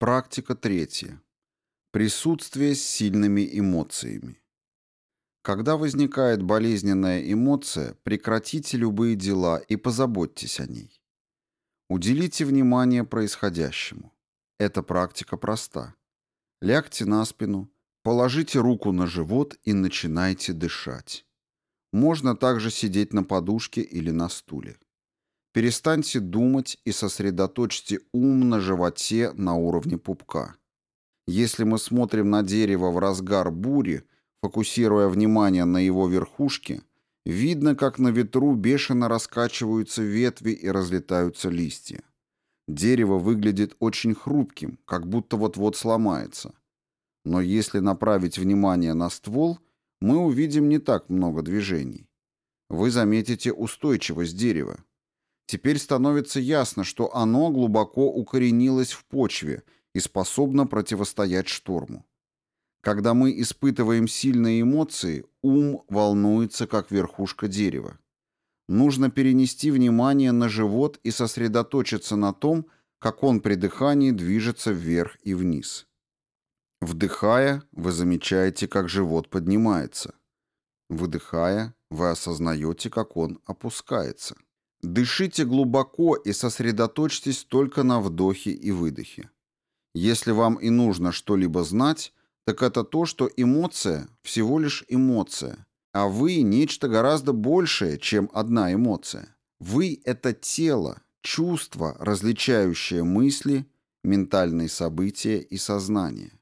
Практика третья. Присутствие с сильными эмоциями. Когда возникает болезненная эмоция, прекратите любые дела и позаботьтесь о ней. Уделите внимание происходящему. Эта практика проста. Лягте на спину, положите руку на живот и начинайте дышать. Можно также сидеть на подушке или на стуле. Перестаньте думать и сосредоточьте ум на животе на уровне пупка. Если мы смотрим на дерево в разгар бури, фокусируя внимание на его верхушке, видно, как на ветру бешено раскачиваются ветви и разлетаются листья. Дерево выглядит очень хрупким, как будто вот-вот сломается. Но если направить внимание на ствол, мы увидим не так много движений. Вы заметите устойчивость дерева. Теперь становится ясно, что оно глубоко укоренилось в почве и способно противостоять шторму. Когда мы испытываем сильные эмоции, ум волнуется, как верхушка дерева. Нужно перенести внимание на живот и сосредоточиться на том, как он при дыхании движется вверх и вниз. Вдыхая, вы замечаете, как живот поднимается. Выдыхая, вы осознаете, как он опускается. Дышите глубоко и сосредоточьтесь только на вдохе и выдохе. Если вам и нужно что-либо знать, так это то, что эмоция всего лишь эмоция, а вы нечто гораздо большее, чем одна эмоция. Вы — это тело, чувство, различающее мысли, ментальные события и сознание.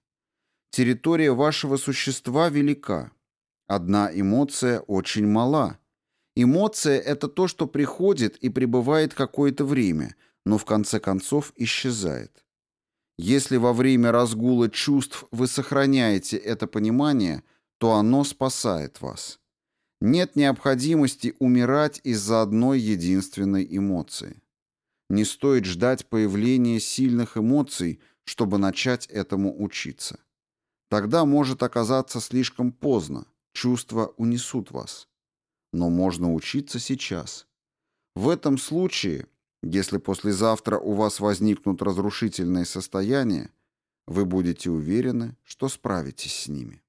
Территория вашего существа велика. Одна эмоция очень мала. Эмоция — это то, что приходит и пребывает какое-то время, но в конце концов исчезает. Если во время разгула чувств вы сохраняете это понимание, то оно спасает вас. Нет необходимости умирать из-за одной единственной эмоции. Не стоит ждать появления сильных эмоций, чтобы начать этому учиться. Тогда может оказаться слишком поздно, чувства унесут вас. Но можно учиться сейчас. В этом случае если послезавтра у вас возникнут разрушительные состояния, вы будете уверены, что справитесь с ними.